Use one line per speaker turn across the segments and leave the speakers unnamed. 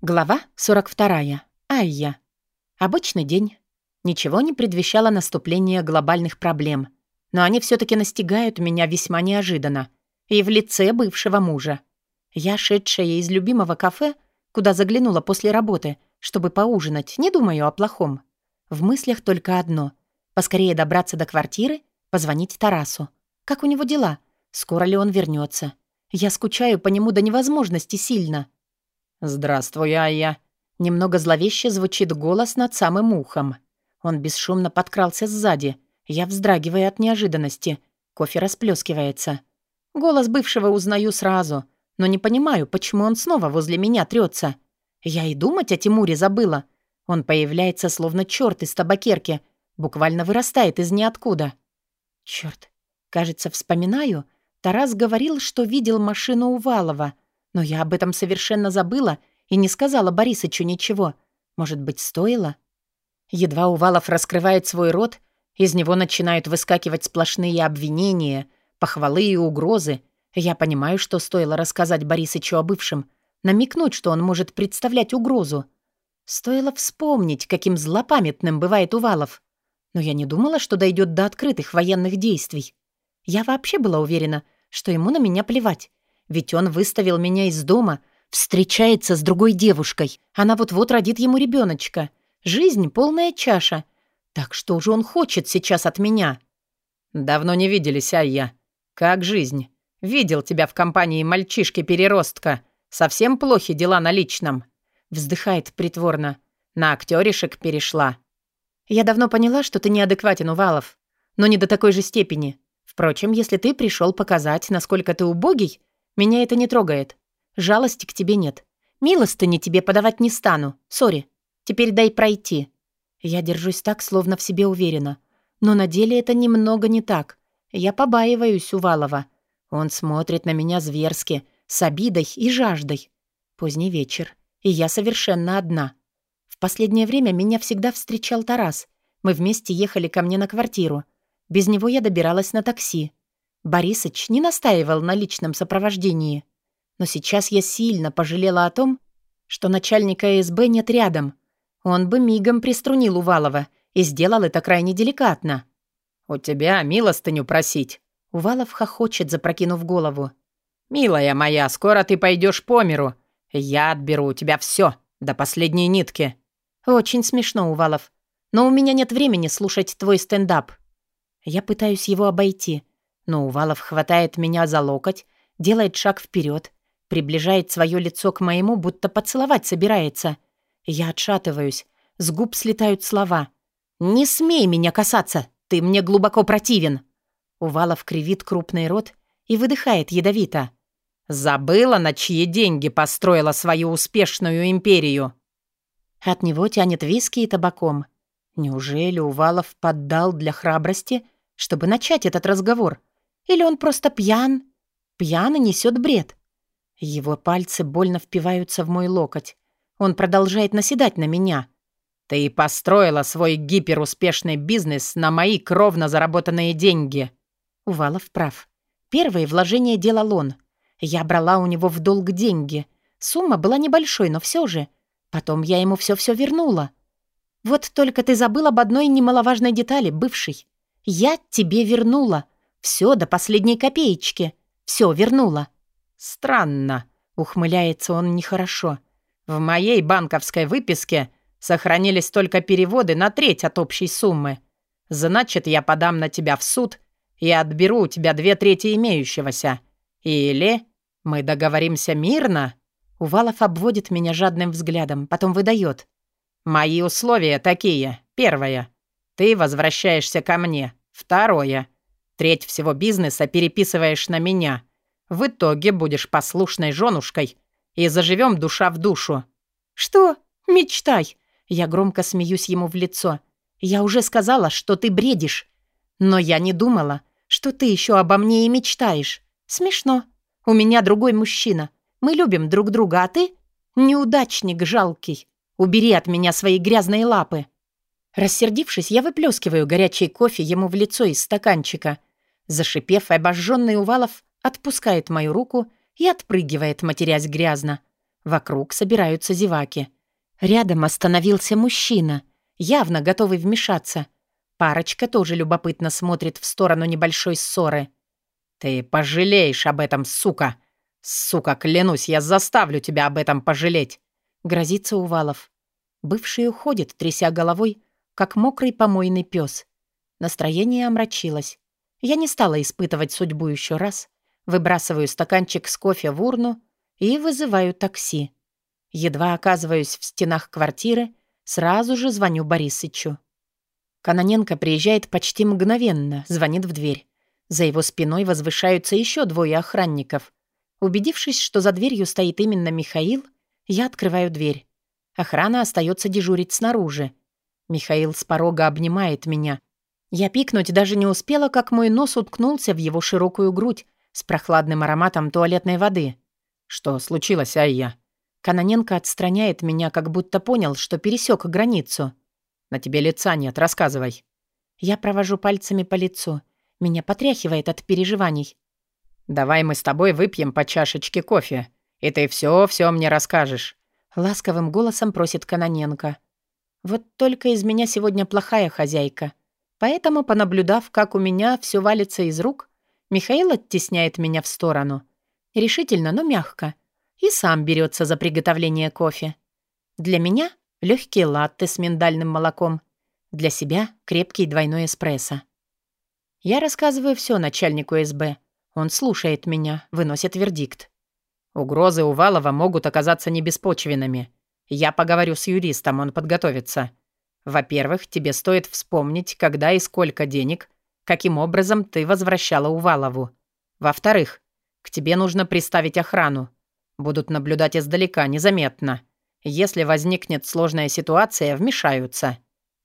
Глава 42. Айя. Обычный день. Ничего не предвещало наступления глобальных проблем. Но они все таки настигают меня весьма неожиданно. И в лице бывшего мужа. Я, шедшая из любимого кафе, куда заглянула после работы, чтобы поужинать, не думаю о плохом. В мыслях только одно — поскорее добраться до квартиры, позвонить Тарасу. Как у него дела? Скоро ли он вернется? Я скучаю по нему до невозможности сильно —
«Здравствуй, Айя».
Немного зловеще звучит голос над самым ухом. Он бесшумно подкрался сзади. Я вздрагиваю от неожиданности. Кофе расплескивается. Голос бывшего узнаю сразу, но не понимаю, почему он снова возле меня трется. Я и думать о Тимуре забыла. Он появляется словно черт из табакерки, буквально вырастает из ниоткуда. Черт, кажется, вспоминаю. Тарас говорил, что видел машину Увалова — но я об этом совершенно забыла и не сказала Борисычу ничего. Может быть, стоило? Едва Увалов раскрывает свой рот, из него начинают выскакивать сплошные обвинения, похвалы и угрозы. Я понимаю, что стоило рассказать Борисычу о бывшем, намекнуть, что он может представлять угрозу. Стоило вспомнить, каким злопамятным бывает Увалов. Но я не думала, что дойдет до открытых военных действий. Я вообще была уверена, что ему на меня плевать. Ведь он выставил меня из дома, встречается с другой девушкой. Она вот-вот родит ему ребеночка. Жизнь — полная чаша. Так что же он хочет сейчас от меня?
Давно не виделись, Айя. Как жизнь? Видел тебя в компании мальчишки-переростка. Совсем плохи дела на личном.
Вздыхает притворно. На актеришек перешла. Я давно поняла, что ты неадекватен, Увалов. Но не до такой же степени. Впрочем, если ты пришел показать, насколько ты убогий, меня это не трогает. Жалости к тебе нет. Милостыни тебе подавать не стану. Сори. Теперь дай пройти. Я держусь так, словно в себе уверена. Но на деле это немного не так. Я побаиваюсь Увалова. Он смотрит на меня зверски, с обидой и жаждой. Поздний вечер, и я совершенно одна. В последнее время меня всегда встречал Тарас. Мы вместе ехали ко мне на квартиру. Без него я добиралась на такси. Борисыч не настаивал на личном сопровождении. Но сейчас я сильно пожалела о том, что начальника СБ нет рядом. Он бы мигом приструнил Увалова и сделал это крайне деликатно.
«У тебя милостыню просить».
Увалов хохочет, запрокинув голову.
«Милая моя, скоро ты пойдешь по миру. Я отберу у тебя все до последней нитки».
«Очень смешно, Увалов. Но у меня нет времени слушать твой стендап». Я пытаюсь его обойти, но Увалов хватает меня за локоть, делает шаг вперед, приближает свое лицо к моему, будто поцеловать собирается. Я отшатываюсь, с губ слетают слова. «Не смей меня касаться! Ты мне глубоко противен!» Увалов кривит крупный рот и выдыхает ядовито.
«Забыла, на чьи деньги построила свою успешную империю?»
От него тянет виски и табаком. Неужели Увалов поддал для храбрости, чтобы начать этот разговор? Или он просто пьян? Пьян и несет бред. Его пальцы больно впиваются в мой локоть. Он продолжает наседать на меня.
«Ты построила свой гиперуспешный бизнес на мои кровно заработанные деньги».
Увалов прав. Первое вложение делал он. Я брала у него в долг деньги. Сумма была небольшой, но все же. Потом я ему все-все вернула. Вот только ты забыл об одной немаловажной детали, бывший. Я тебе вернула. Все до последней копеечки. Все вернула».
«Странно», — ухмыляется он нехорошо. «В моей банковской выписке сохранились только переводы на треть от общей суммы. Значит, я подам на тебя в суд и отберу у тебя две трети имеющегося. Или мы договоримся мирно?»
Увалов обводит меня жадным взглядом, потом выдает.
«Мои условия такие. Первое. Ты возвращаешься ко мне. Второе. Треть всего бизнеса переписываешь на меня. В итоге будешь послушной женушкой и заживем душа в душу».
«Что? Мечтай!» Я громко смеюсь ему в лицо. «Я уже сказала, что ты бредишь. Но я не думала, что ты еще обо мне и мечтаешь. Смешно. У меня другой мужчина. Мы любим друг друга, а ты — неудачник жалкий. Убери от меня свои грязные лапы». Рассердившись, я выплескиваю горячий кофе ему в лицо из стаканчика Зашипев, обожженный Увалов отпускает мою руку и отпрыгивает, матерясь грязно. Вокруг собираются зеваки. Рядом остановился мужчина, явно готовый вмешаться. Парочка тоже любопытно смотрит в сторону небольшой ссоры.
«Ты пожалеешь об этом, сука! Сука, клянусь, я заставлю тебя об этом пожалеть!»
Грозится Увалов. Бывший уходит, тряся головой, как мокрый помойный пес. Настроение омрачилось. Я не стала испытывать судьбу еще раз. Выбрасываю стаканчик с кофе в урну и вызываю такси. Едва оказываюсь в стенах квартиры, сразу же звоню Борисычу. Каноненко приезжает почти мгновенно, звонит в дверь. За его спиной возвышаются еще двое охранников. Убедившись, что за дверью стоит именно Михаил, я открываю дверь. Охрана остается дежурить снаружи. Михаил с порога обнимает меня. Я пикнуть даже не успела, как мой нос уткнулся в его широкую грудь с прохладным ароматом туалетной воды.
«Что случилось, Айя?»
Каноненко отстраняет меня, как будто понял, что пересек границу.
«На тебе лица нет, рассказывай».
Я провожу пальцами по лицу. Меня потряхивает от переживаний.
«Давай мы с тобой выпьем по чашечке кофе, и ты все-все мне расскажешь».
Ласковым голосом просит Каноненко. «Вот только из меня сегодня плохая хозяйка. Поэтому, понаблюдав, как у меня все валится из рук, Михаил оттесняет меня в сторону. Решительно, но мягко. И сам берется за приготовление кофе. Для меня легкие латте с миндальным молоком. Для себя крепкий двойной эспрессо. Я рассказываю все начальнику СБ. Он слушает меня, выносит вердикт.
Угрозы Увалова могут оказаться небеспочвенными. Я поговорю с юристом, он подготовится. Во-первых, тебе стоит вспомнить, когда и сколько денег, каким образом ты возвращала Увалову. Во-вторых, к тебе нужно приставить охрану. Будут наблюдать издалека, незаметно. Если возникнет сложная ситуация, вмешаются.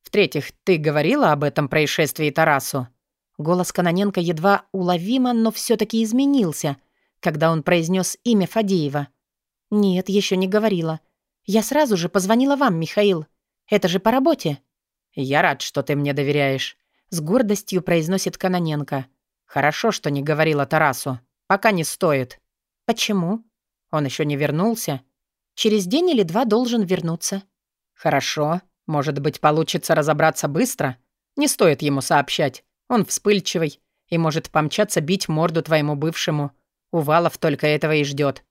В-третьих, ты говорила об этом происшествии Тарасу?»
Голос Каноненко едва уловимо, но все таки изменился, когда он произнес имя Фадеева. «Нет, еще не говорила. Я сразу же позвонила вам, Михаил. Это же по работе».
«Я рад, что ты мне доверяешь», — с гордостью произносит Каноненко. «Хорошо, что не говорила Тарасу. Пока не стоит».
«Почему?»
«Он еще не вернулся?»
«Через день или два должен вернуться».
«Хорошо. Может быть, получится разобраться быстро? Не стоит ему сообщать. Он вспыльчивый и может помчаться бить морду твоему бывшему. Увалов только этого и ждет.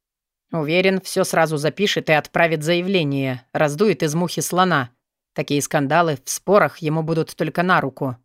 Уверен, все сразу запишет и отправит заявление, раздует из мухи слона. Такие скандалы в спорах ему будут только на руку.